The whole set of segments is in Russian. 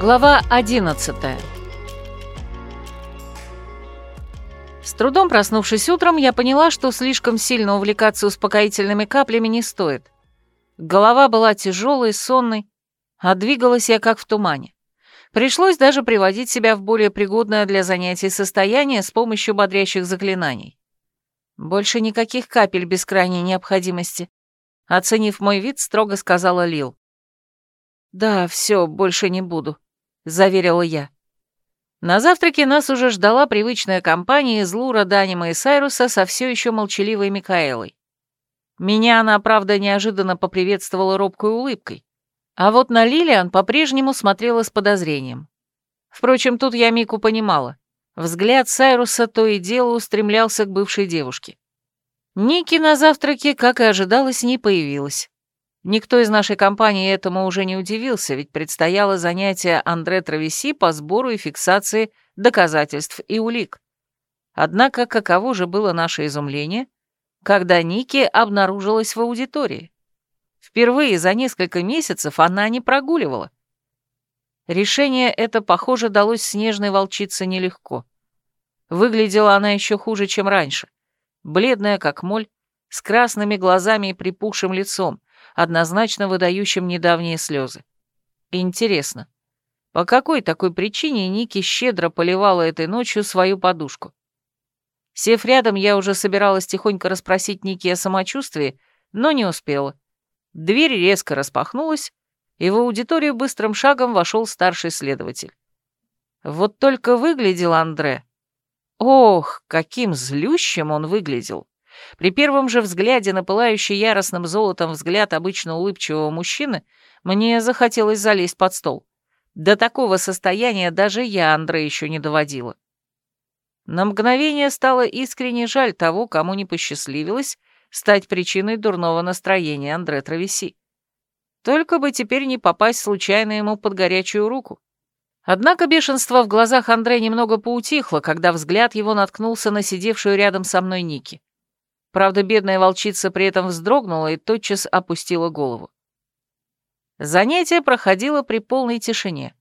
Глава 11 С трудом проснувшись утром, я поняла, что слишком сильно увлекаться успокоительными каплями не стоит. Голова была тяжелой, сонной, а двигалась я как в тумане. Пришлось даже приводить себя в более пригодное для занятий состояние с помощью бодрящих заклинаний. Больше никаких капель без крайней необходимости. Оценив мой вид, строго сказала Лил. «Да, все, больше не буду», — заверила я. На завтраке нас уже ждала привычная компания из Лура, Данима и Сайруса со все еще молчаливой Микаэлой. Меня она, правда, неожиданно поприветствовала робкой улыбкой. А вот на Лилиан по-прежнему смотрела с подозрением. Впрочем, тут я Мику понимала. Взгляд Сайруса то и дело устремлялся к бывшей девушке. Ники на завтраке, как и ожидалось, не появилась. Никто из нашей компании этому уже не удивился, ведь предстояло занятие Андре Травеси по сбору и фиксации доказательств и улик. Однако каково же было наше изумление, когда Ники обнаружилась в аудитории. Впервые за несколько месяцев она не прогуливала. Решение это, похоже, далось снежной волчице нелегко. Выглядела она еще хуже, чем раньше. Бледная, как моль, с красными глазами и припухшим лицом, однозначно выдающим недавние слезы. Интересно, по какой такой причине Ники щедро поливала этой ночью свою подушку? Сев рядом, я уже собиралась тихонько расспросить Ники о самочувствии, но не успела. Дверь резко распахнулась, и в аудиторию быстрым шагом вошел старший следователь. Вот только выглядел Андре. Ох, каким злющим он выглядел. При первом же взгляде на пылающий яростным золотом взгляд обычно улыбчивого мужчины мне захотелось залезть под стол. До такого состояния даже я Андре еще не доводила. На мгновение стало искренне жаль того, кому не посчастливилось стать причиной дурного настроения Андре Травеси. Только бы теперь не попасть случайно ему под горячую руку. Однако бешенство в глазах Андре немного поутихло, когда взгляд его наткнулся на сидевшую рядом со мной Ники. Правда, бедная волчица при этом вздрогнула и тотчас опустила голову. Занятие проходило при полной тишине.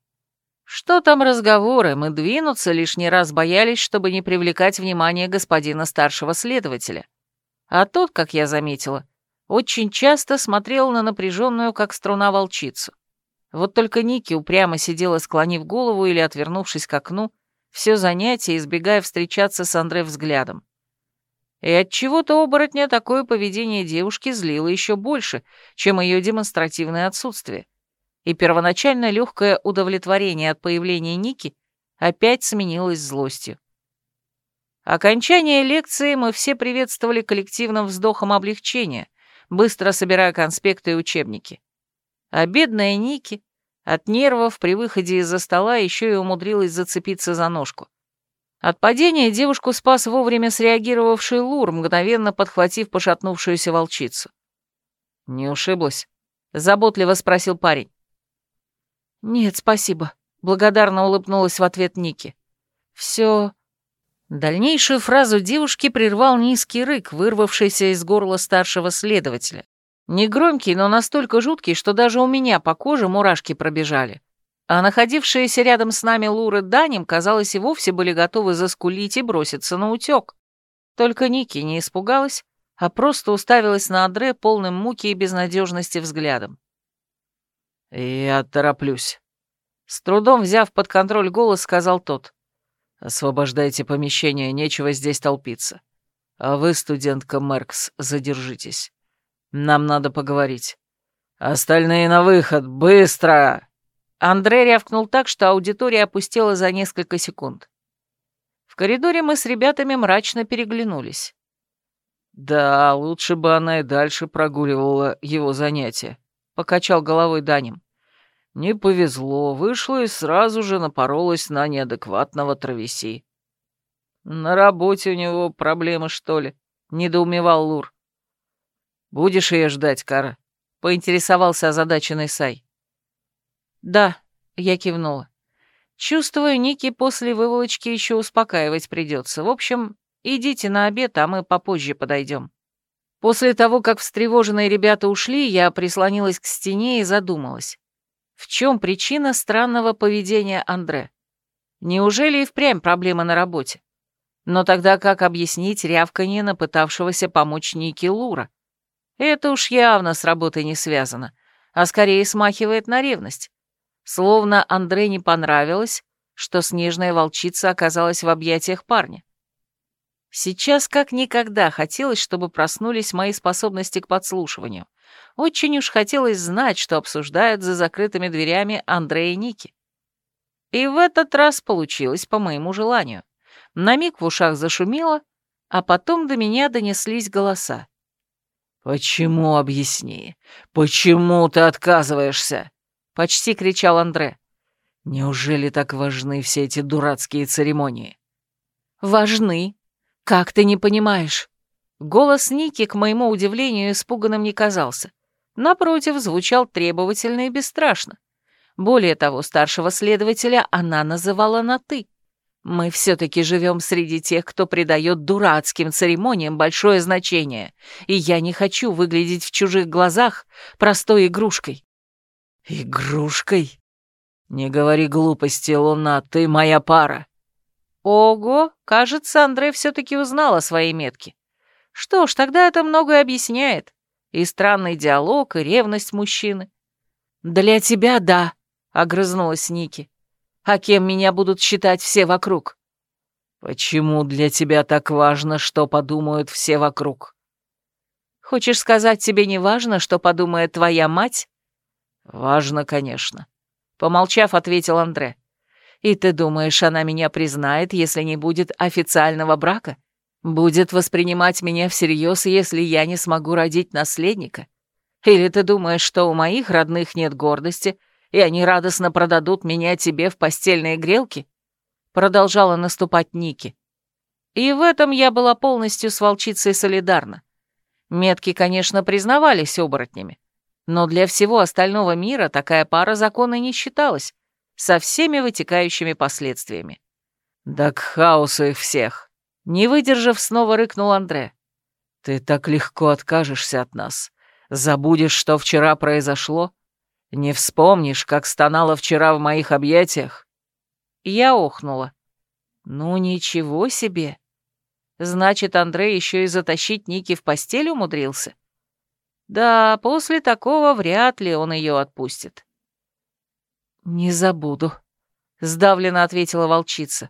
Что там разговоры, мы двинуться лишний раз боялись, чтобы не привлекать внимание господина старшего следователя. А тот, как я заметила, очень часто смотрел на напряженную, как струна, волчицу. Вот только Ники упрямо сидела, склонив голову или отвернувшись к окну, все занятие, избегая встречаться с Андре взглядом. И от чего то оборотня такое поведение девушки злило еще больше, чем ее демонстративное отсутствие. И первоначально легкое удовлетворение от появления Ники опять сменилось злостью. Окончание лекции мы все приветствовали коллективным вздохом облегчения, быстро собирая конспекты и учебники. А бедная Ники от нервов при выходе из-за стола еще и умудрилась зацепиться за ножку. От падения девушку спас вовремя среагировавший Лур, мгновенно подхватив пошатнувшуюся волчицу. «Не ушиблась?» — заботливо спросил парень. «Нет, спасибо», — благодарно улыбнулась в ответ Ники. «Все...» Дальнейшую фразу девушки прервал низкий рык, вырвавшийся из горла старшего следователя. Негромкий, но настолько жуткий, что даже у меня по коже мурашки пробежали. А находившиеся рядом с нами Луры Данем, казалось, и вовсе были готовы заскулить и броситься на утек. Только Ники не испугалась, а просто уставилась на Андре полным муки и безнадежности взглядом. «Я тороплюсь», — с трудом взяв под контроль голос, сказал тот. «Освобождайте помещение, нечего здесь толпиться. А вы, студентка Меркс, задержитесь». Нам надо поговорить. Остальные на выход, быстро!» Андрей рявкнул так, что аудитория опустела за несколько секунд. В коридоре мы с ребятами мрачно переглянулись. «Да, лучше бы она и дальше прогуливала его занятия», — покачал головой Даним. «Не повезло, вышла и сразу же напоролась на неадекватного травеси». «На работе у него проблемы, что ли?» — недоумевал Лур. «Будешь ее ждать, Кара?» — поинтересовался озадаченный Сай. «Да», — я кивнула. «Чувствую, Ники после выволочки еще успокаивать придется. В общем, идите на обед, а мы попозже подойдем». После того, как встревоженные ребята ушли, я прислонилась к стене и задумалась. В чем причина странного поведения Андре? Неужели и впрямь проблема на работе? Но тогда как объяснить рявканье на пытавшегося помочь Ники Лура? Это уж явно с работой не связано, а скорее смахивает на ревность. Словно Андре не понравилось, что снежная волчица оказалась в объятиях парня. Сейчас как никогда хотелось, чтобы проснулись мои способности к подслушиванию. Очень уж хотелось знать, что обсуждают за закрытыми дверями Андре и Ники. И в этот раз получилось по моему желанию. На миг в ушах зашумело, а потом до меня донеслись голоса. «Почему, объясни? Почему ты отказываешься?» — почти кричал Андре. «Неужели так важны все эти дурацкие церемонии?» «Важны. Как ты не понимаешь?» Голос Ники, к моему удивлению, испуганным не казался. Напротив, звучал требовательно и бесстрашно. Более того, старшего следователя она называла на «ты». Мы все-таки живем среди тех, кто придает дурацким церемониям большое значение, и я не хочу выглядеть в чужих глазах простой игрушкой. Игрушкой? Не говори глупости, Луна, ты моя пара. Ого, кажется, Андрей все-таки узнал о своей метке. Что ж, тогда это многое объясняет. И странный диалог, и ревность мужчины. «Для тебя — да», — огрызнулась Ники. «А кем меня будут считать все вокруг?» «Почему для тебя так важно, что подумают все вокруг?» «Хочешь сказать, тебе не важно, что подумает твоя мать?» «Важно, конечно», — помолчав, ответил Андре. «И ты думаешь, она меня признает, если не будет официального брака? Будет воспринимать меня всерьез, если я не смогу родить наследника? Или ты думаешь, что у моих родных нет гордости, и они радостно продадут меня тебе в постельные грелки?» Продолжала наступать Ники. И в этом я была полностью с волчицей солидарна. Метки, конечно, признавались оборотнями, но для всего остального мира такая пара закона не считалась, со всеми вытекающими последствиями. «Да к хаосу их всех!» Не выдержав, снова рыкнул Андре. «Ты так легко откажешься от нас. Забудешь, что вчера произошло? Не вспомнишь, как стонала вчера в моих объятиях?» Я охнула. «Ну ничего себе! Значит, Андрей еще и затащить Ники в постель умудрился? Да, после такого вряд ли он ее отпустит». «Не забуду», — сдавленно ответила волчица.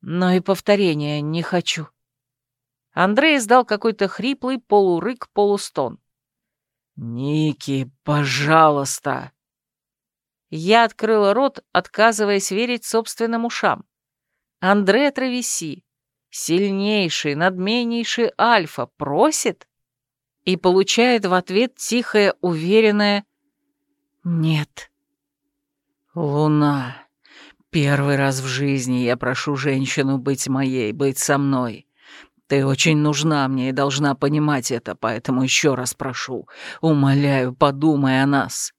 Но и повторения не хочу. Андрей издал какой-то хриплый полурык-полустон. «Ники, пожалуйста!» Я открыла рот, отказываясь верить собственным ушам. Андре Травеси, сильнейший, надменнейший Альфа, просит и получает в ответ тихое, уверенное «нет». «Луна, Первый раз в жизни я прошу женщину быть моей, быть со мной. Ты очень нужна мне и должна понимать это, поэтому еще раз прошу, умоляю, подумай о нас.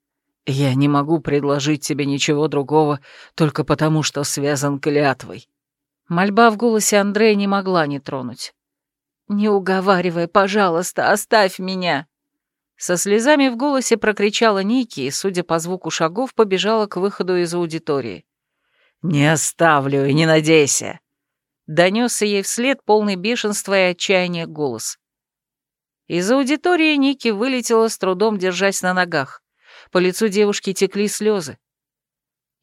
Я не могу предложить тебе ничего другого только потому, что связан клятвой». Мольба в голосе Андрея не могла не тронуть. «Не уговаривай, пожалуйста, оставь меня!» Со слезами в голосе прокричала Ники и, судя по звуку шагов, побежала к выходу из аудитории. «Не оставлю и не надейся!» Донесся ей вслед полный бешенства и отчаяния голос. Из аудитории Ники вылетела с трудом, держась на ногах. По лицу девушки текли слезы.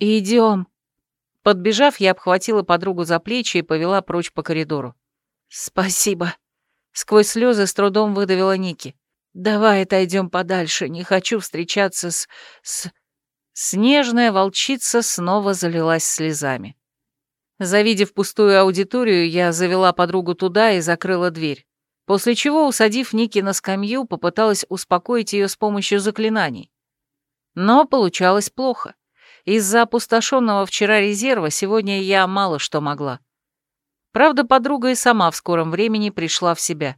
«Идем!» Подбежав, я обхватила подругу за плечи и повела прочь по коридору. «Спасибо!» Сквозь слезы с трудом выдавила Ники. «Давай отойдем подальше, не хочу встречаться с... с...» Снежная волчица снова залилась слезами. Завидев пустую аудиторию, я завела подругу туда и закрыла дверь, после чего, усадив Ники на скамью, попыталась успокоить ее с помощью заклинаний. Но получалось плохо. Из-за опустошенного вчера резерва сегодня я мало что могла. Правда, подруга и сама в скором времени пришла в себя.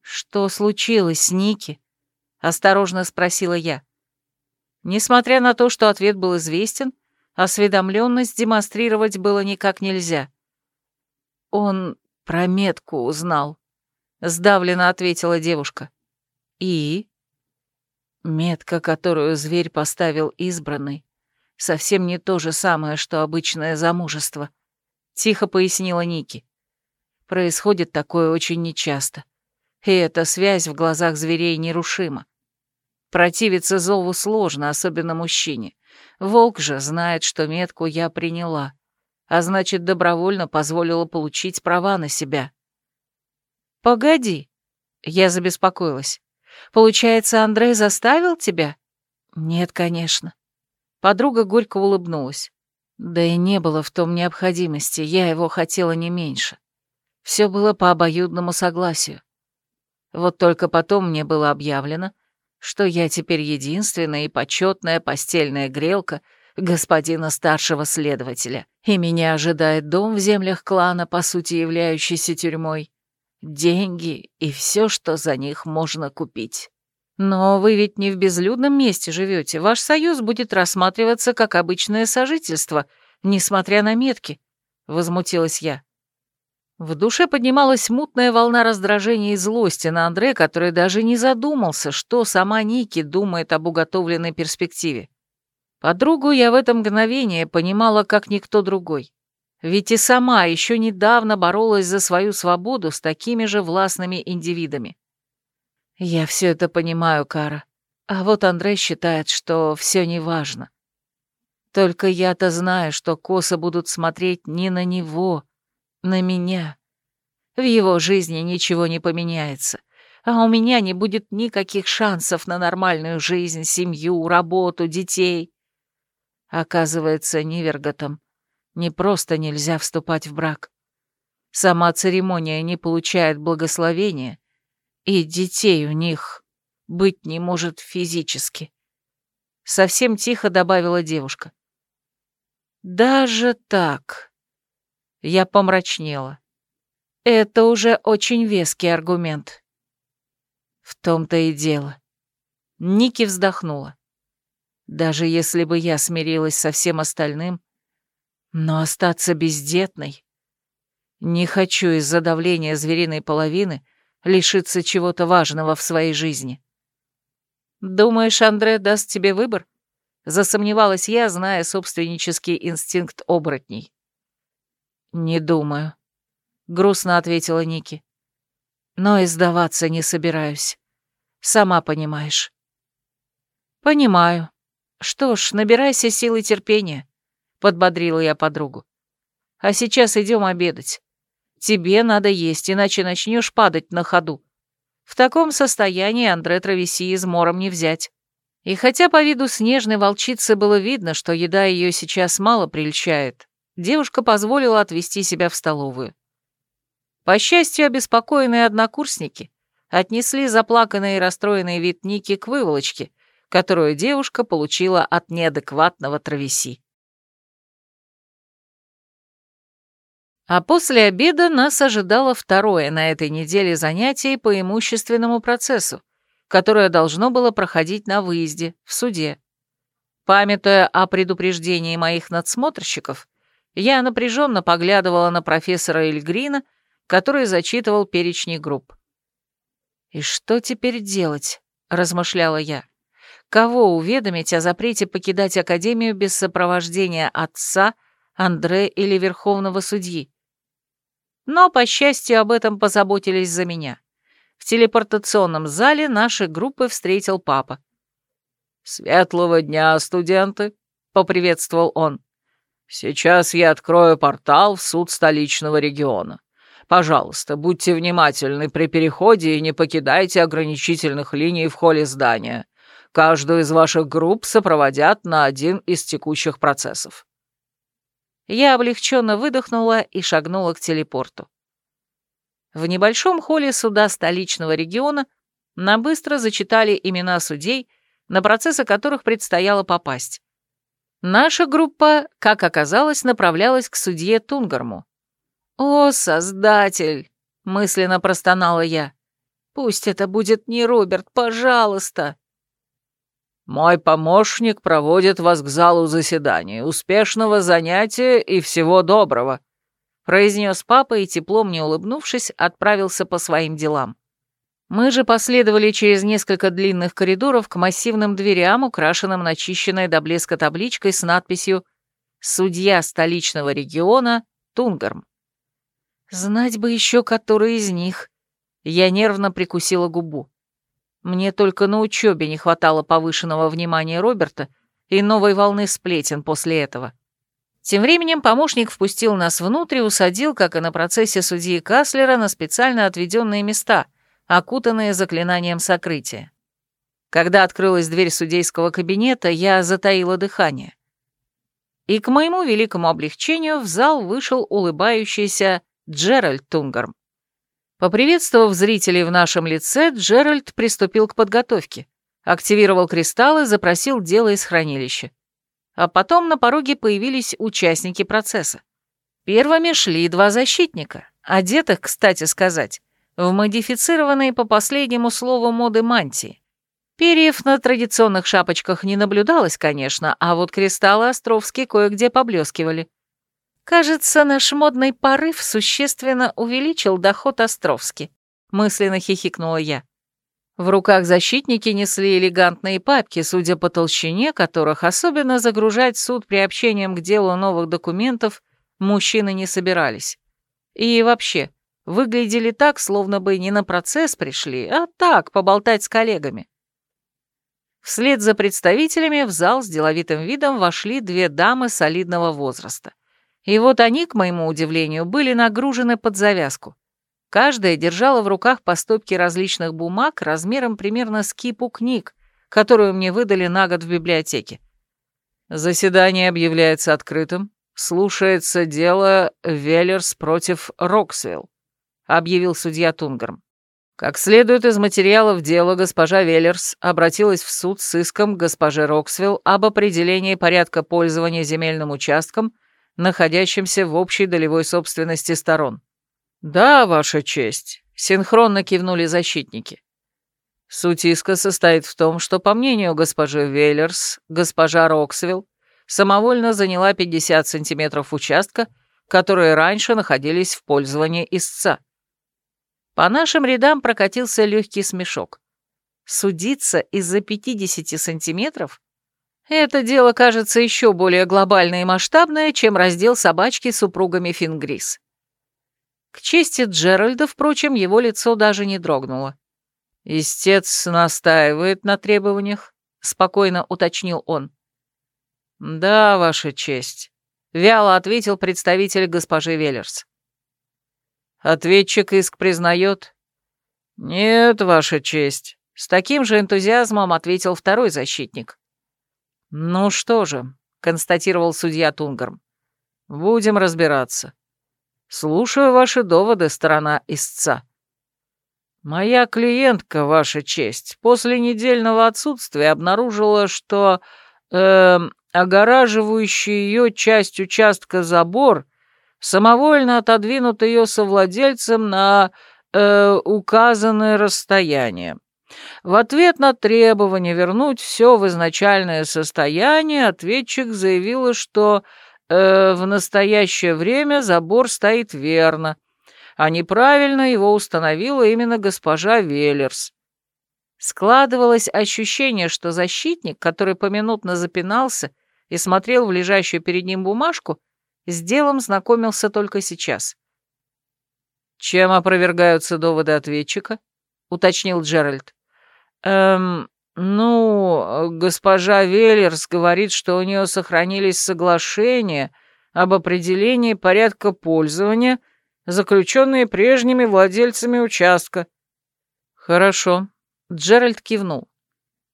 «Что случилось, Ники?» — осторожно спросила я. Несмотря на то, что ответ был известен, осведомленность демонстрировать было никак нельзя. «Он про метку узнал», — сдавленно ответила девушка. «И?» Метка, которую зверь поставил избранный, совсем не то же самое, что обычное замужество, тихо пояснила Ники. Происходит такое очень нечасто, и эта связь в глазах зверей нерушима. Противиться зову сложно, особенно мужчине. Волк же знает, что метку я приняла, а значит, добровольно позволила получить права на себя. «Погоди», — я забеспокоилась. Получается, Андрей заставил тебя? Нет, конечно. Подруга горько улыбнулась. Да и не было в том необходимости, я его хотела не меньше. Все было по обоюдному согласию. Вот только потом мне было объявлено, что я теперь единственная и почетная постельная грелка господина старшего следователя, и меня ожидает дом в землях клана, по сути являющийся тюрьмой, деньги и все, что за них можно купить. Но вы ведь не в безлюдном месте живете. Ваш союз будет рассматриваться как обычное сожительство, несмотря на метки, — возмутилась я. В душе поднималась мутная волна раздражения и злости на Андре, который даже не задумался, что сама Ники думает об уготовленной перспективе. Подругу я в это мгновение понимала как никто другой. Ведь и сама еще недавно боролась за свою свободу с такими же властными индивидами. Я все это понимаю, Кара. А вот Андрей считает, что все неважно. Только я-то знаю, что косы будут смотреть не на него, на меня. В его жизни ничего не поменяется, а у меня не будет никаких шансов на нормальную жизнь, семью, работу, детей. Оказывается, Ниверготом не просто нельзя вступать в брак. Сама церемония не получает благословения, и детей у них быть не может физически. Совсем тихо добавила девушка. Даже так. Я помрачнела. Это уже очень веский аргумент. В том-то и дело. Ники вздохнула. Даже если бы я смирилась со всем остальным, но остаться бездетной... Не хочу из-за давления звериной половины лишиться чего-то важного в своей жизни. «Думаешь, Андре даст тебе выбор?» Засомневалась я, зная собственнический инстинкт оборотней. «Не думаю», — грустно ответила Ники. «Но и сдаваться не собираюсь. Сама понимаешь». «Понимаю. Что ж, набирайся силы терпения подбодрила я подругу. А сейчас идем обедать. Тебе надо есть, иначе начнешь падать на ходу. В таком состоянии Андре Травеси измором не взять. И хотя по виду снежной волчицы было видно, что еда ее сейчас мало прельщает, девушка позволила отвести себя в столовую. По счастью, обеспокоенные однокурсники отнесли заплаканный и расстроенный вид Ники к выволочке, которую девушка получила от неадекватного травеси. А после обеда нас ожидало второе на этой неделе занятие по имущественному процессу, которое должно было проходить на выезде, в суде. Памятуя о предупреждении моих надсмотрщиков, я напряженно поглядывала на профессора Эльгрина, который зачитывал перечни групп. «И что теперь делать?» — размышляла я. «Кого уведомить о запрете покидать Академию без сопровождения отца, Андре или Верховного Судьи?» Но, по счастью, об этом позаботились за меня. В телепортационном зале наши группы встретил папа. «Светлого дня, студенты!» — поприветствовал он. «Сейчас я открою портал в суд столичного региона. Пожалуйста, будьте внимательны при переходе и не покидайте ограничительных линий в холле здания. Каждую из ваших групп сопроводят на один из текущих процессов». Я облегченно выдохнула и шагнула к телепорту. В небольшом холле суда столичного региона нам быстро зачитали имена судей, на процессы которых предстояло попасть. Наша группа, как оказалось, направлялась к судье Тунгарму. «О, Создатель!» — мысленно простонала я. «Пусть это будет не Роберт, пожалуйста!» «Мой помощник проводит вас к залу заседаний. Успешного занятия и всего доброго», — произнес папа и, тепло мне улыбнувшись, отправился по своим делам. Мы же последовали через несколько длинных коридоров к массивным дверям, украшенным начищенной до блеска табличкой с надписью «Судья столичного региона Тунгарм». Знать бы еще, который из них. Я нервно прикусила губу. Мне только на учебе не хватало повышенного внимания Роберта и новой волны сплетен после этого. Тем временем помощник впустил нас внутрь и усадил, как и на процессе судьи Каслера, на специально отведенные места, окутанные заклинанием сокрытия. Когда открылась дверь судейского кабинета, я затаила дыхание. И к моему великому облегчению в зал вышел улыбающийся Джеральд Тунгарм. Поприветствовав зрителей в нашем лице, Джеральд приступил к подготовке, активировал кристаллы, запросил дело из хранилища. А потом на пороге появились участники процесса. Первыми шли два защитника, одетых, кстати сказать, в модифицированные по последнему слову моды мантии. Перьев на традиционных шапочках не наблюдалось, конечно, а вот кристаллы Островские кое-где поблескивали. Кажется, наш модный порыв существенно увеличил доход Островски. Мысленно хихикнула я. В руках защитники несли элегантные папки, судя по толщине которых особенно загружать суд приобщением к делу новых документов мужчины не собирались. И вообще, выглядели так, словно бы не на процесс пришли, а так, поболтать с коллегами. Вслед за представителями в зал с деловитым видом вошли две дамы солидного возраста. И вот они, к моему удивлению, были нагружены под завязку. Каждая держала в руках по стопке различных бумаг размером примерно с кипу книг, которую мне выдали на год в библиотеке. Заседание объявляется открытым. Слушается дело Веллерс против Роксвилл, объявил судья Тунгарм. Как следует из материалов дела, госпожа Веллерс обратилась в суд с иском госпоже Роксвилл об определении порядка пользования земельным участком находящимся в общей долевой собственности сторон. «Да, Ваша честь», — синхронно кивнули защитники. Суть иска состоит в том, что, по мнению госпожи Веллерс, госпожа Роксвилл самовольно заняла 50 сантиметров участка, которые раньше находились в пользовании истца. По нашим рядам прокатился легкий смешок. Судиться из-за 50 сантиметров? Это дело кажется еще более глобальное и масштабное, чем раздел собачки с супругами Фингрис. К чести Джеральда, впрочем, его лицо даже не дрогнуло. «Истец настаивает на требованиях», — спокойно уточнил он. «Да, Ваша честь», — вяло ответил представитель госпожи Веллерс. «Ответчик иск признает?» «Нет, Ваша честь», — с таким же энтузиазмом ответил второй защитник. «Ну что же», — констатировал судья Тунгарм, — «будем разбираться. Слушаю ваши доводы, сторона истца». «Моя клиентка, ваша честь, после недельного отсутствия обнаружила, что э, огораживающий ее часть участка забор самовольно отодвинут ее совладельцем на э, указанное расстояние. В ответ на требование вернуть все в изначальное состояние ответчик заявила, что э, в настоящее время забор стоит верно, а неправильно его установила именно госпожа Веллерс. Складывалось ощущение, что защитник, который поминутно запинался и смотрел в лежащую перед ним бумажку, с делом знакомился только сейчас. «Чем опровергаются доводы ответчика?» — уточнил Джеральд. «Эм, ну, госпожа Веллерс говорит, что у нее сохранились соглашения об определении порядка пользования, заключенные прежними владельцами участка». «Хорошо», — Джеральд кивнул.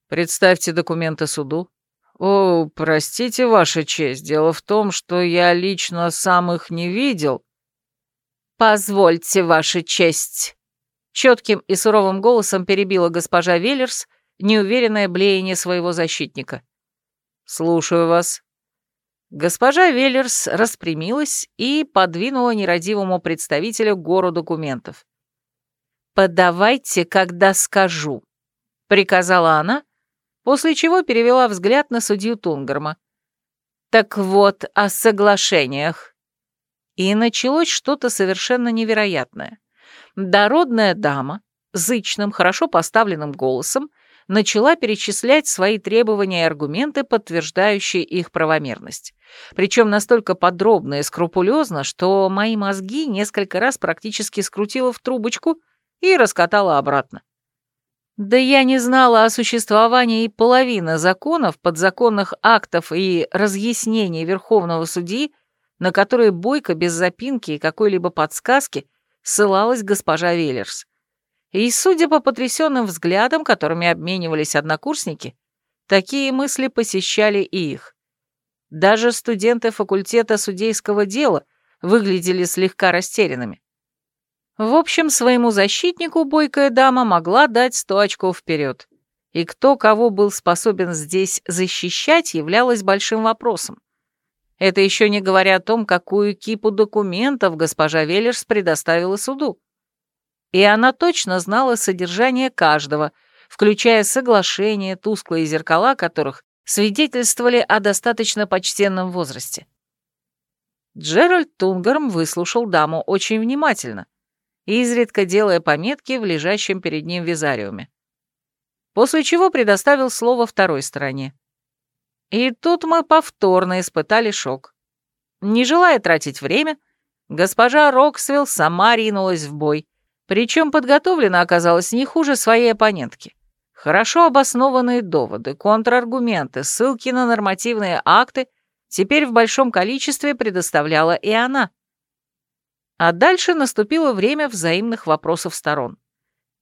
«Представьте документы суду». «О, простите, Ваша честь, дело в том, что я лично сам их не видел». «Позвольте, Ваша честь», Четким и суровым голосом перебила госпожа Веллерс, неуверенное блеяние своего защитника. «Слушаю вас». Госпожа Веллерс распрямилась и подвинула нерадивому представителю гору документов. «Подавайте, когда скажу», — приказала она, после чего перевела взгляд на судью Тунгарма. «Так вот, о соглашениях». И началось что-то совершенно невероятное. Дородная дама зычным, хорошо поставленным голосом начала перечислять свои требования и аргументы, подтверждающие их правомерность. Причем настолько подробно и скрупулезно, что мои мозги несколько раз практически скрутила в трубочку и раскатала обратно. Да я не знала о существовании и половины законов, подзаконных актов и разъяснений Верховного судьи, на которые Бойко без запинки и какой-либо подсказки ссылалась госпожа Веллерс. И, судя по потрясенным взглядам, которыми обменивались однокурсники, такие мысли посещали и их. Даже студенты факультета судейского дела выглядели слегка растерянными. В общем, своему защитнику бойкая дама могла дать сто очков вперед. И кто кого был способен здесь защищать, являлось большим вопросом. Это еще не говоря о том, какую кипу документов госпожа Веллерс предоставила суду и она точно знала содержание каждого, включая соглашения, тусклые зеркала которых свидетельствовали о достаточно почтенном возрасте. Джеральд Тунгарм выслушал даму очень внимательно, изредка делая пометки в лежащем перед ним визариуме. После чего предоставил слово второй стороне. И тут мы повторно испытали шок. Не желая тратить время, госпожа Роксвилл сама ринулась в бой — причем подготовлена оказалась не хуже своей оппонентки. Хорошо обоснованные доводы, контраргументы, ссылки на нормативные акты теперь в большом количестве предоставляла и она. А дальше наступило время взаимных вопросов сторон.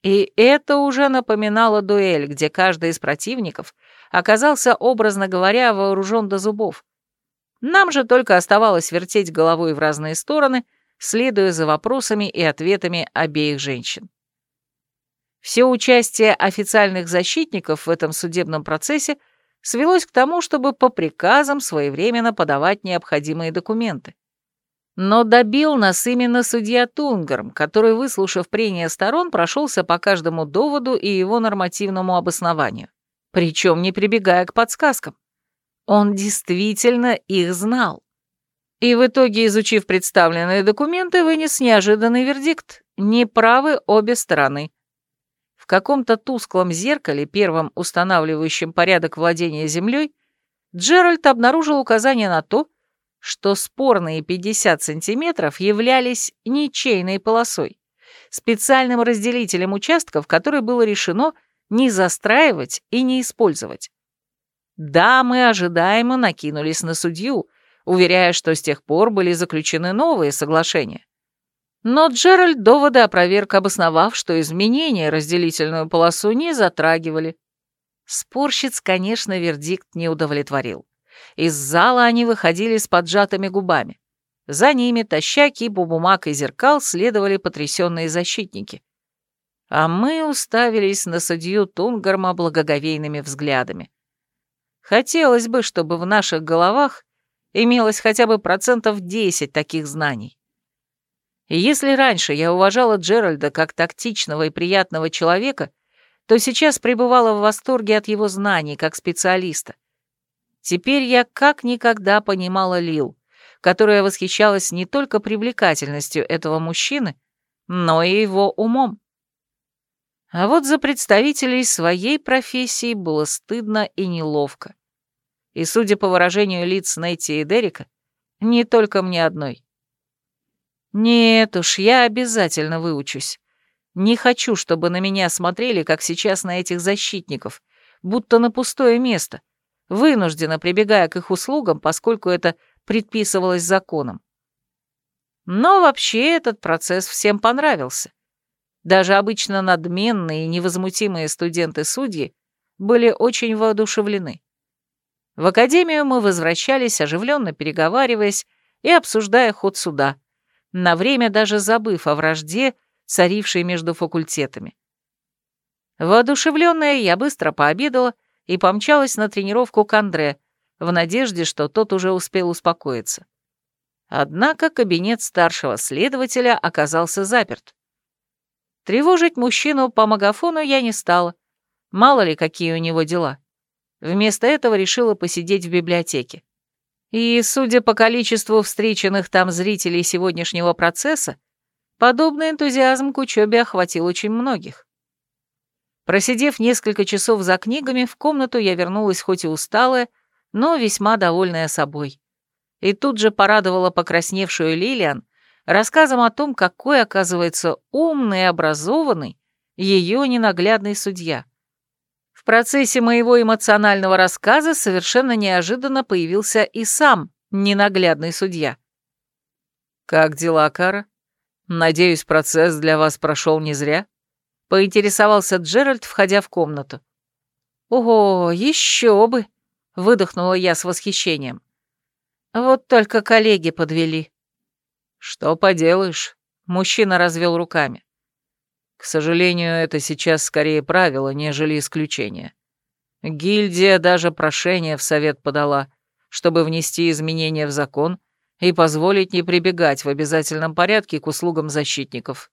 И это уже напоминало дуэль, где каждый из противников оказался, образно говоря, вооружен до зубов. Нам же только оставалось вертеть головой в разные стороны — следуя за вопросами и ответами обеих женщин. Все участие официальных защитников в этом судебном процессе свелось к тому, чтобы по приказам своевременно подавать необходимые документы. Но добил нас именно судья Тунгарм, который, выслушав прения сторон, прошелся по каждому доводу и его нормативному обоснованию, причем не прибегая к подсказкам. Он действительно их знал. И в итоге, изучив представленные документы, вынес неожиданный вердикт. Неправы обе стороны. В каком-то тусклом зеркале, первым устанавливающем порядок владения землей, Джеральд обнаружил указание на то, что спорные 50 сантиметров являлись ничейной полосой, специальным разделителем участков, который было решено не застраивать и не использовать. Да, мы ожидаемо накинулись на судью, уверяя, что с тех пор были заключены новые соглашения. Но Джеральд доводы опроверг, обосновав, что изменения разделительную полосу не затрагивали. Спорщиц, конечно, вердикт не удовлетворил. Из зала они выходили с поджатыми губами. За ними, таща кипу бумаг и зеркал, следовали потрясенные защитники. А мы уставились на судью Тунгарма благоговейными взглядами. Хотелось бы, чтобы в наших головах имелось хотя бы процентов 10 таких знаний. И если раньше я уважала Джеральда как тактичного и приятного человека, то сейчас пребывала в восторге от его знаний как специалиста. Теперь я как никогда понимала Лил, которая восхищалась не только привлекательностью этого мужчины, но и его умом. А вот за представителей своей профессии было стыдно и неловко. И, судя по выражению лиц Нейти и Дерека, не только мне одной. Нет уж, я обязательно выучусь. Не хочу, чтобы на меня смотрели, как сейчас на этих защитников, будто на пустое место, вынужденно прибегая к их услугам, поскольку это предписывалось законом. Но вообще этот процесс всем понравился. Даже обычно надменные и невозмутимые студенты-судьи были очень воодушевлены. В академию мы возвращались, оживленно переговариваясь и обсуждая ход суда, на время даже забыв о вражде, царившей между факультетами. Воодушевленная, я быстро пообедала и помчалась на тренировку к Андре, в надежде, что тот уже успел успокоиться. Однако кабинет старшего следователя оказался заперт. Тревожить мужчину по магафону я не стала. Мало ли, какие у него дела. Вместо этого решила посидеть в библиотеке. И, судя по количеству встреченных там зрителей сегодняшнего процесса, подобный энтузиазм к учебе охватил очень многих. Просидев несколько часов за книгами, в комнату я вернулась хоть и усталая, но весьма довольная собой. И тут же порадовала покрасневшую Лилиан рассказом о том, какой, оказывается, умный и образованный ее ненаглядный судья. В процессе моего эмоционального рассказа совершенно неожиданно появился и сам ненаглядный судья. «Как дела, Кара? Надеюсь, процесс для вас прошел не зря?» — поинтересовался Джеральд, входя в комнату. «Ого, еще бы!» — выдохнула я с восхищением. «Вот только коллеги подвели». «Что поделаешь?» — мужчина развел руками. «К сожалению, это сейчас скорее правило, нежели исключение. Гильдия даже прошение в совет подала, чтобы внести изменения в закон и позволить не прибегать в обязательном порядке к услугам защитников».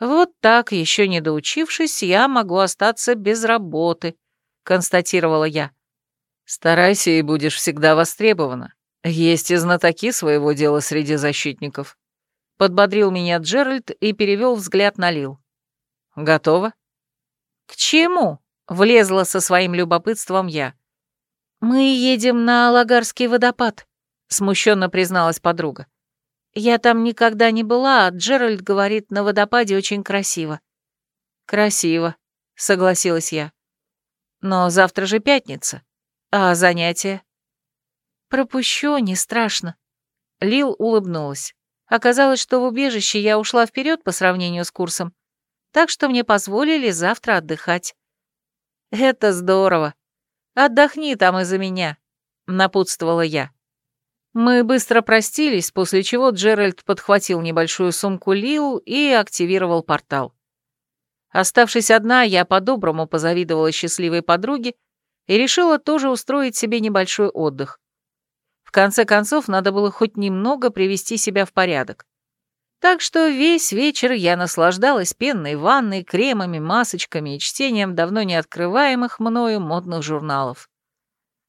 «Вот так, еще не доучившись, я могу остаться без работы», — констатировала я. «Старайся и будешь всегда востребована. Есть и знатоки своего дела среди защитников». Подбодрил меня Джеральд и перевел взгляд на Лил. «Готова?» «К чему?» — влезла со своим любопытством я. «Мы едем на Лагарский водопад», — смущенно призналась подруга. Я там никогда не была, а Джеральд говорит, на водопаде очень красиво. Красиво, согласилась я. Но завтра же пятница. А занятия? Пропущу, не страшно. Лил улыбнулась. Оказалось, что в убежище я ушла вперед по сравнению с курсом, так что мне позволили завтра отдыхать. Это здорово. Отдохни там из-за меня, напутствовала я. Мы быстро простились, после чего Джеральд подхватил небольшую сумку Лил и активировал портал. Оставшись одна, я по-доброму позавидовала счастливой подруге и решила тоже устроить себе небольшой отдых. В конце концов, надо было хоть немного привести себя в порядок. Так что весь вечер я наслаждалась пенной ванной, кремами, масочками и чтением давно не открываемых мною модных журналов.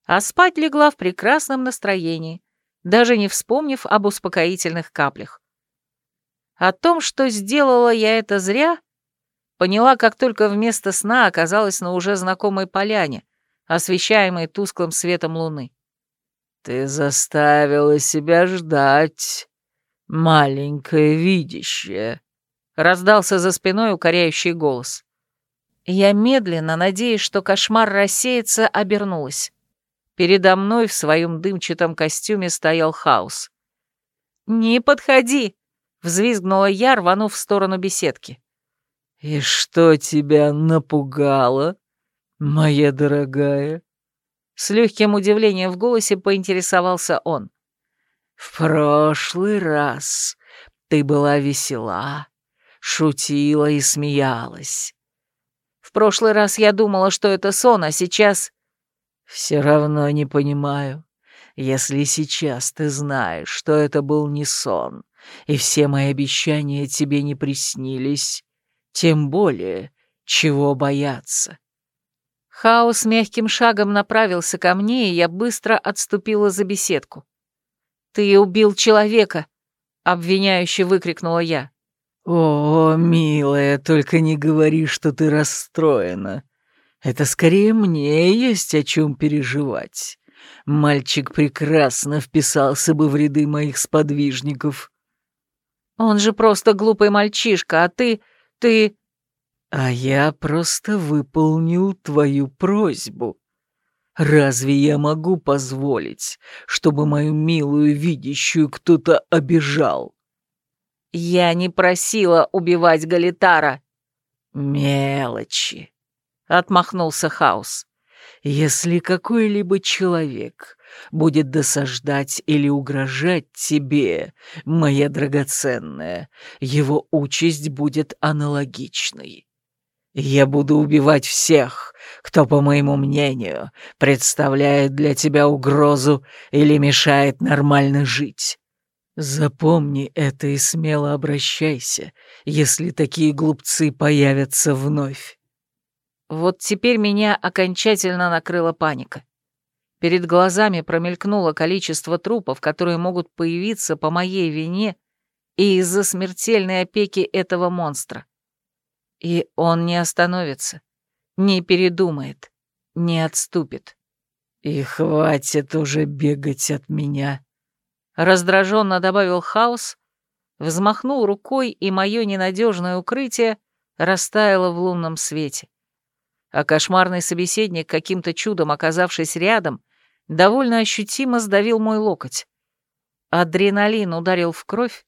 А спать легла в прекрасном настроении — даже не вспомнив об успокоительных каплях. О том, что сделала я это зря, поняла, как только вместо сна оказалась на уже знакомой поляне, освещаемой тусклым светом луны. «Ты заставила себя ждать, маленькое видящее», — раздался за спиной укоряющий голос. Я медленно, надеясь, что кошмар рассеется, обернулась. Передо мной в своем дымчатом костюме стоял хаос. «Не подходи!» — взвизгнула я, рванув в сторону беседки. «И что тебя напугало, моя дорогая?» С легким удивлением в голосе поинтересовался он. «В прошлый раз ты была весела, шутила и смеялась. В прошлый раз я думала, что это сон, а сейчас...» «Все равно не понимаю. Если сейчас ты знаешь, что это был не сон, и все мои обещания тебе не приснились, тем более, чего бояться». Хаос мягким шагом направился ко мне, и я быстро отступила за беседку. «Ты убил человека!» — обвиняюще выкрикнула я. «О, милая, только не говори, что ты расстроена. Это скорее мне есть о чем переживать. Мальчик прекрасно вписался бы в ряды моих сподвижников. Он же просто глупый мальчишка, а ты... ты... А я просто выполнил твою просьбу. Разве я могу позволить, чтобы мою милую видящую кто-то обижал? Я не просила убивать Галитара. Мелочи отмахнулся Хаус. «Если какой-либо человек будет досаждать или угрожать тебе, моя драгоценная, его участь будет аналогичной. Я буду убивать всех, кто, по моему мнению, представляет для тебя угрозу или мешает нормально жить. Запомни это и смело обращайся, если такие глупцы появятся вновь. Вот теперь меня окончательно накрыла паника. Перед глазами промелькнуло количество трупов, которые могут появиться по моей вине и из-за смертельной опеки этого монстра. И он не остановится, не передумает, не отступит. «И хватит уже бегать от меня», — раздраженно добавил Хаос, взмахнул рукой, и мое ненадежное укрытие растаяло в лунном свете. А кошмарный собеседник, каким-то чудом оказавшись рядом, довольно ощутимо сдавил мой локоть. Адреналин ударил в кровь,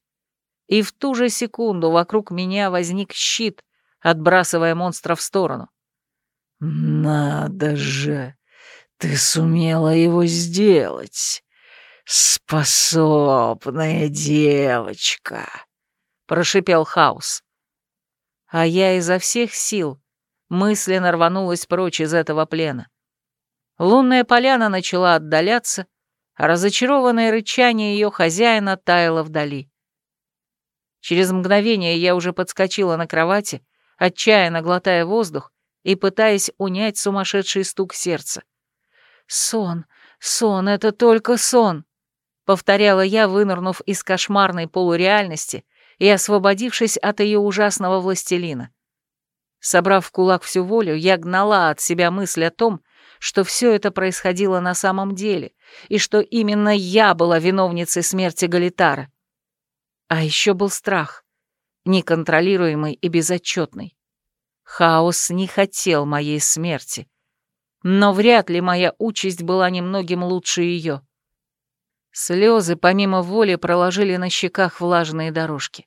и в ту же секунду вокруг меня возник щит, отбрасывая монстра в сторону. «Надо же! Ты сумела его сделать! Способная девочка!» — прошипел Хаус. А я изо всех сил мысленно рванулась прочь из этого плена. Лунная поляна начала отдаляться, а разочарованное рычание ее хозяина таяло вдали. Через мгновение я уже подскочила на кровати, отчаянно глотая воздух и пытаясь унять сумасшедший стук сердца. «Сон, сон, это только сон!» — повторяла я, вынырнув из кошмарной полуреальности и освободившись от ее ужасного властелина. Собрав в кулак всю волю, я гнала от себя мысль о том, что все это происходило на самом деле, и что именно я была виновницей смерти Галитара. А еще был страх, неконтролируемый и безотчетный. Хаос не хотел моей смерти, но вряд ли моя участь была немногим лучше ее. Слезы помимо воли проложили на щеках влажные дорожки.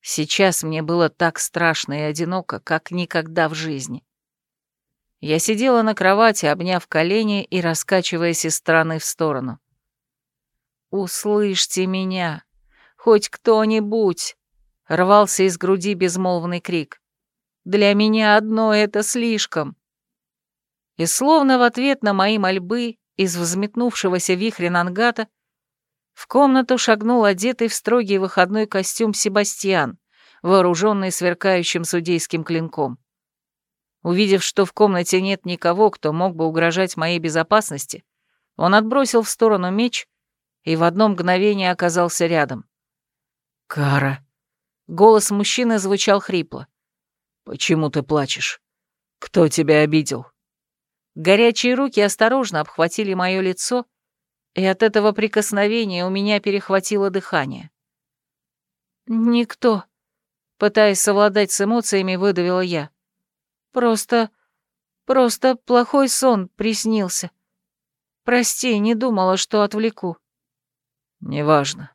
Сейчас мне было так страшно и одиноко, как никогда в жизни. Я сидела на кровати, обняв колени и раскачиваясь из стороны в сторону. «Услышьте меня! Хоть кто-нибудь!» — рвался из груди безмолвный крик. «Для меня одно это слишком!» И словно в ответ на мои мольбы из взметнувшегося вихря Нангата в комнату шагнул одетый в строгий выходной костюм Себастьян, вооруженный сверкающим судейским клинком. Увидев, что в комнате нет никого, кто мог бы угрожать моей безопасности, он отбросил в сторону меч и в одно мгновение оказался рядом. «Кара!» Голос мужчины звучал хрипло. «Почему ты плачешь? Кто тебя обидел?» Горячие руки осторожно обхватили мое лицо, и от этого прикосновения у меня перехватило дыхание. «Никто», — пытаясь совладать с эмоциями, выдавила я. «Просто... просто плохой сон приснился. Прости, не думала, что отвлеку». «Неважно.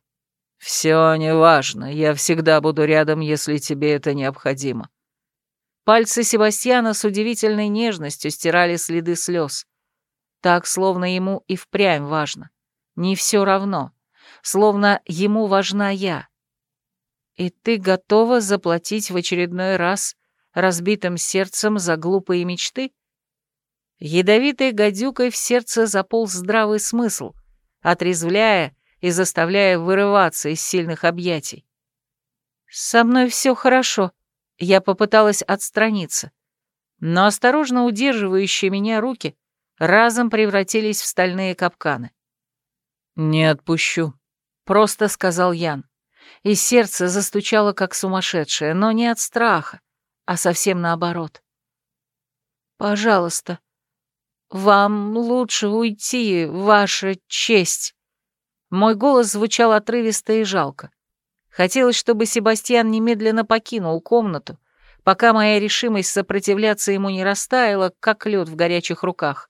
Все неважно. Я всегда буду рядом, если тебе это необходимо». Пальцы Себастьяна с удивительной нежностью стирали следы слез. Так, словно ему и впрямь важно. Не все равно. Словно ему важна я. И ты готова заплатить в очередной раз разбитым сердцем за глупые мечты? Ядовитой гадюкой в сердце заполз здравый смысл, отрезвляя и заставляя вырываться из сильных объятий. «Со мной все хорошо», — я попыталась отстраниться, но осторожно удерживающие меня руки разом превратились в стальные капканы. «Не отпущу», — просто сказал Ян. И сердце застучало как сумасшедшее, но не от страха, а совсем наоборот. «Пожалуйста, вам лучше уйти, ваша честь». Мой голос звучал отрывисто и жалко. Хотелось, чтобы Себастьян немедленно покинул комнату, пока моя решимость сопротивляться ему не растаяла, как лед в горячих руках.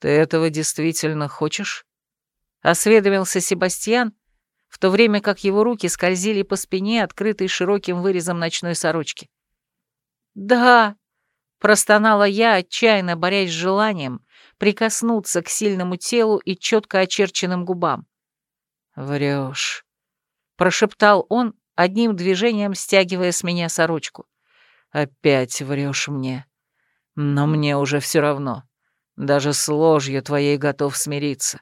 «Ты этого действительно хочешь?» — осведомился Себастьян, в то время как его руки скользили по спине, открытой широким вырезом ночной сорочки. «Да!» — простонала я, отчаянно борясь с желанием прикоснуться к сильному телу и четко очерченным губам. «Врешь», — прошептал он, одним движением стягивая с меня сорочку. «Опять врешь мне. Но мне уже все равно. Даже с ложью твоей готов смириться».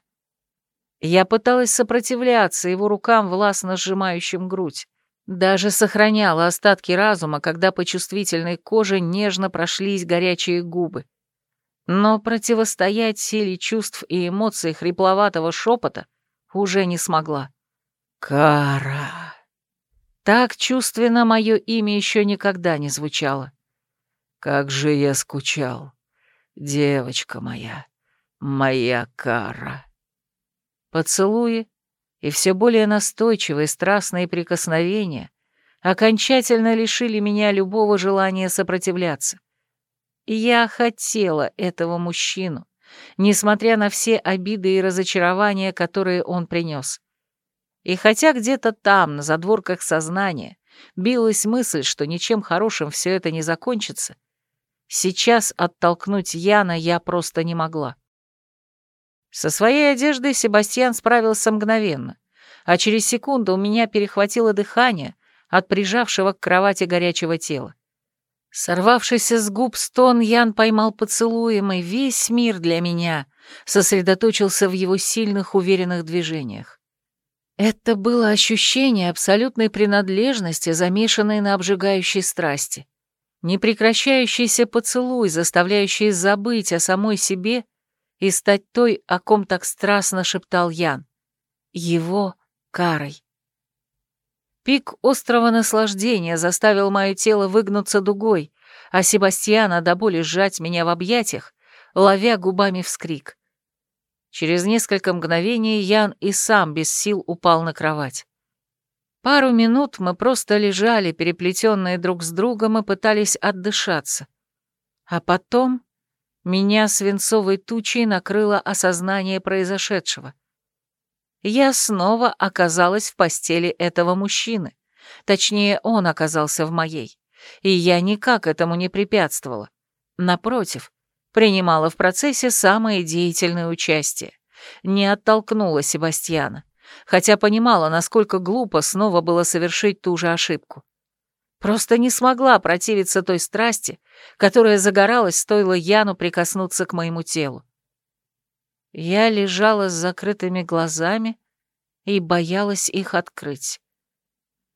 Я пыталась сопротивляться его рукам, властно сжимающим грудь. Даже сохраняла остатки разума, когда по чувствительной коже нежно прошлись горячие губы. Но противостоять силе чувств и эмоций хрипловатого шепота уже не смогла. «Кара!» Так чувственно мое имя еще никогда не звучало. Как же я скучал, девочка моя, моя кара. Поцелуи и все более настойчивые страстные прикосновения окончательно лишили меня любого желания сопротивляться. Я хотела этого мужчину, несмотря на все обиды и разочарования, которые он принес. И хотя где-то там, на задворках сознания, билась мысль, что ничем хорошим все это не закончится, сейчас оттолкнуть Яна я просто не могла. Со своей одеждой Себастьян справился мгновенно, а через секунду у меня перехватило дыхание от прижавшего к кровати горячего тела. Сорвавшийся с губ стон, Ян поймал поцелуем, и весь мир для меня сосредоточился в его сильных, уверенных движениях. Это было ощущение абсолютной принадлежности, замешанной на обжигающей страсти. Непрекращающийся поцелуй, заставляющий забыть о самой себе и стать той, о ком так страстно шептал Ян. Его карой. Пик острого наслаждения заставил мое тело выгнуться дугой, а Себастьяна до боли сжать меня в объятиях, ловя губами вскрик. Через несколько мгновений Ян и сам без сил упал на кровать. Пару минут мы просто лежали, переплетенные друг с другом, и пытались отдышаться. А потом меня свинцовой тучей накрыло осознание произошедшего — я снова оказалась в постели этого мужчины. Точнее, он оказался в моей. И я никак этому не препятствовала. Напротив, принимала в процессе самое деятельное участие. Не оттолкнула Себастьяна, хотя понимала, насколько глупо снова было совершить ту же ошибку. Просто не смогла противиться той страсти, которая загоралась, стоило Яну прикоснуться к моему телу. Я лежала с закрытыми глазами и боялась их открыть.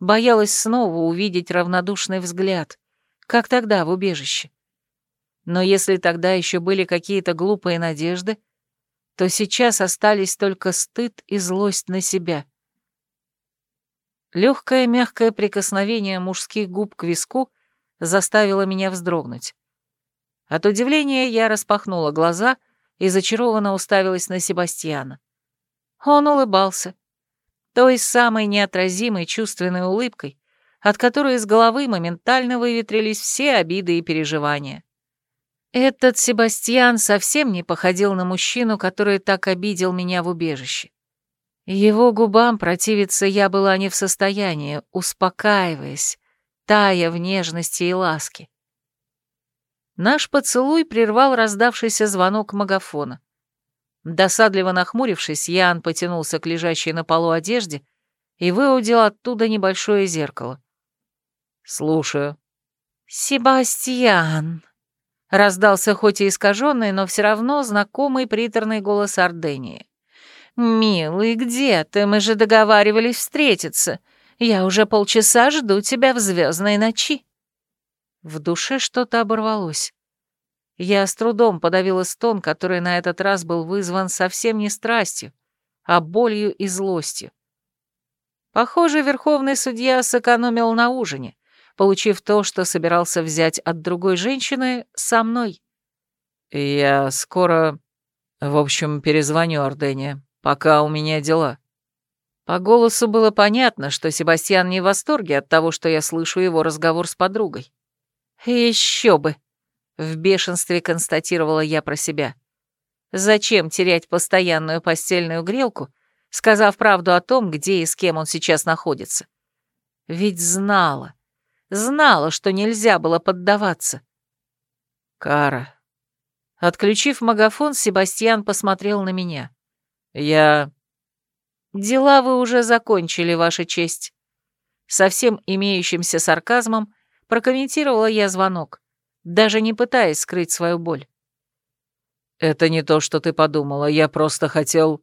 Боялась снова увидеть равнодушный взгляд, как тогда в убежище. Но если тогда еще были какие-то глупые надежды, то сейчас остались только стыд и злость на себя. Легкое мягкое прикосновение мужских губ к виску заставило меня вздрогнуть. От удивления я распахнула глаза — и зачарованно уставилась на Себастьяна. Он улыбался. Той самой неотразимой чувственной улыбкой, от которой из головы моментально выветрились все обиды и переживания. Этот Себастьян совсем не походил на мужчину, который так обидел меня в убежище. Его губам противиться я была не в состоянии, успокаиваясь, тая в нежности и ласке. Наш поцелуй прервал раздавшийся звонок магафона. Досадливо нахмурившись, Ян потянулся к лежащей на полу одежде и выудил оттуда небольшое зеркало. «Слушаю». «Себастьян», — раздался хоть и искаженный, но все равно знакомый приторный голос Ордении. «Милый, где ты? Мы же договаривались встретиться. Я уже полчаса жду тебя в звездной ночи». В душе что-то оборвалось. Я с трудом подавила стон, который на этот раз был вызван совсем не страстью, а болью и злостью. Похоже, верховный судья сэкономил на ужине, получив то, что собирался взять от другой женщины, со мной. «Я скоро... В общем, перезвоню Ордене, пока у меня дела». По голосу было понятно, что Себастьян не в восторге от того, что я слышу его разговор с подругой. «Еще бы!» — в бешенстве констатировала я про себя. «Зачем терять постоянную постельную грелку, сказав правду о том, где и с кем он сейчас находится? Ведь знала, знала, что нельзя было поддаваться». «Кара». Отключив магафон, Себастьян посмотрел на меня. «Я...» «Дела вы уже закончили, Ваша честь». Со всем имеющимся сарказмом Прокомментировала я звонок, даже не пытаясь скрыть свою боль. «Это не то, что ты подумала, я просто хотел...»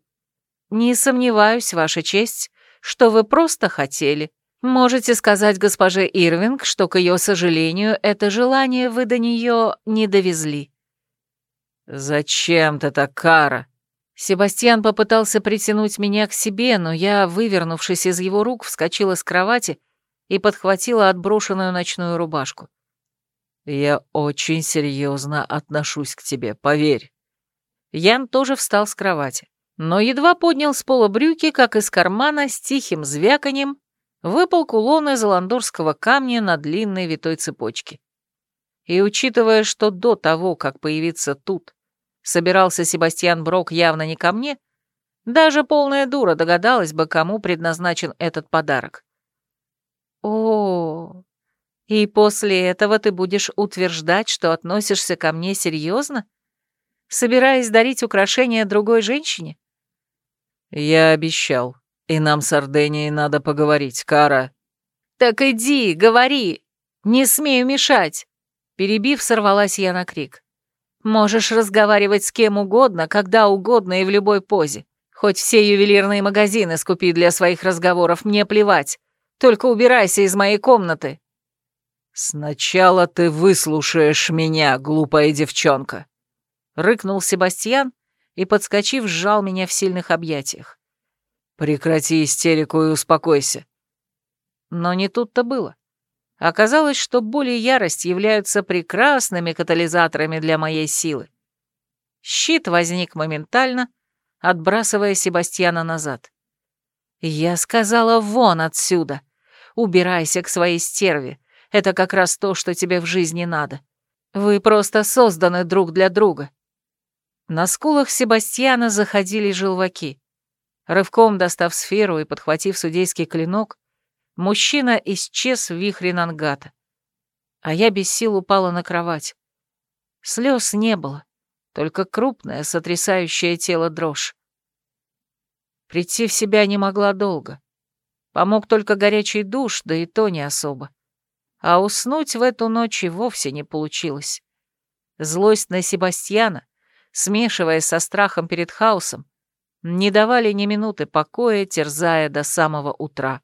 «Не сомневаюсь, Ваша честь, что вы просто хотели. Можете сказать госпоже Ирвинг, что, к ее сожалению, это желание вы до нее не довезли». «Зачем ты так, Кара?» Себастьян попытался притянуть меня к себе, но я, вывернувшись из его рук, вскочила с кровати и подхватила отброшенную ночную рубашку. «Я очень серьезно отношусь к тебе, поверь». Ян тоже встал с кровати, но едва поднял с пола брюки, как из кармана с тихим звяканьем выпал кулон из ландорского камня на длинной витой цепочке. И учитывая, что до того, как появиться тут, собирался Себастьян Брок явно не ко мне, даже полная дура догадалась бы, кому предназначен этот подарок. О, и после этого ты будешь утверждать, что относишься ко мне серьезно, собираясь дарить украшения другой женщине? Я обещал, и нам с Орденией надо поговорить, Кара. Так иди, говори, не смею мешать. Перебив, сорвалась я на крик. Можешь разговаривать с кем угодно, когда угодно и в любой позе. Хоть все ювелирные магазины скупи для своих разговоров, мне плевать. Только убирайся из моей комнаты». «Сначала ты выслушаешь меня, глупая девчонка», — рыкнул Себастьян и, подскочив, сжал меня в сильных объятиях. «Прекрати истерику и успокойся». Но не тут-то было. Оказалось, что боль и ярость являются прекрасными катализаторами для моей силы. Щит возник моментально, отбрасывая Себастьяна назад. «Я сказала, вон отсюда!» Убирайся к своей стерве. Это как раз то, что тебе в жизни надо. Вы просто созданы друг для друга». На скулах Себастьяна заходили желваки. Рывком достав сферу и подхватив судейский клинок, мужчина исчез в вихре Нангата. А я без сил упала на кровать. Слез не было, только крупная, сотрясающая тело дрожь. Прийти в себя не могла долго. Помог только горячий душ, да и то не особо. А уснуть в эту ночь и вовсе не получилось. Злость на Себастьяна, смешиваясь со страхом перед хаосом, не давали ни минуты покоя, терзая до самого утра.